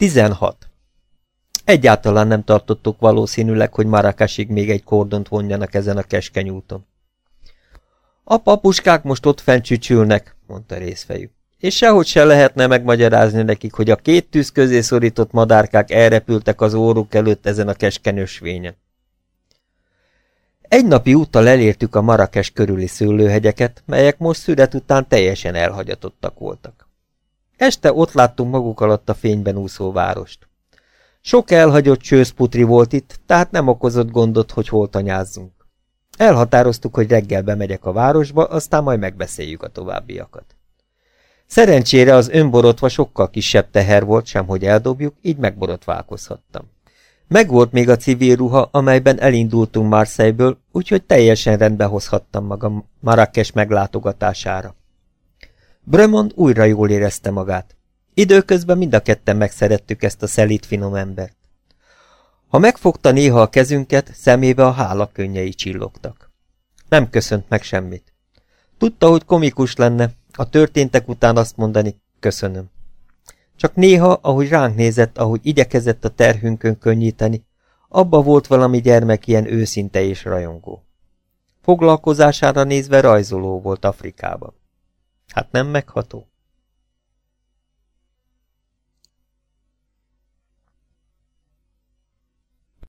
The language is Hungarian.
16. Egyáltalán nem tartottuk valószínűleg, hogy Marakásig még egy kordont vonjanak ezen a keskeny úton. A papuskák most ott fencsücsülnek, mondta részfejű. És sehogy se lehetne megmagyarázni nekik, hogy a két tűz közé szorított madárkák elrepültek az óruk előtt ezen a keskeny ösvényen. Egy napi úttal elértük a Marakes körüli szőlőhegyeket, melyek most szület után teljesen elhagyatottak voltak. Este ott láttunk maguk alatt a fényben úszó várost. Sok elhagyott csőszputri volt itt, tehát nem okozott gondot, hogy hol tanyázzunk. Elhatároztuk, hogy reggel bemegyek a városba, aztán majd megbeszéljük a továbbiakat. Szerencsére az önborotva sokkal kisebb teher volt, sem hogy eldobjuk, így megborotválkozhattam. Megvolt még a civil ruha, amelyben elindultunk Marseille-ből, úgyhogy teljesen rendbe hozhattam magam Marrakes meglátogatására. Bremond újra jól érezte magát. Időközben mind a ketten megszerettük ezt a szelít finom embert. Ha megfogta néha a kezünket, szemébe a hála könnyei csillogtak. Nem köszönt meg semmit. Tudta, hogy komikus lenne, a történtek után azt mondani, köszönöm. Csak néha, ahogy ránk nézett, ahogy igyekezett a terhünkön könnyíteni, abba volt valami gyermek ilyen őszinte és rajongó. Foglalkozására nézve rajzoló volt Afrikában. Hát nem megható?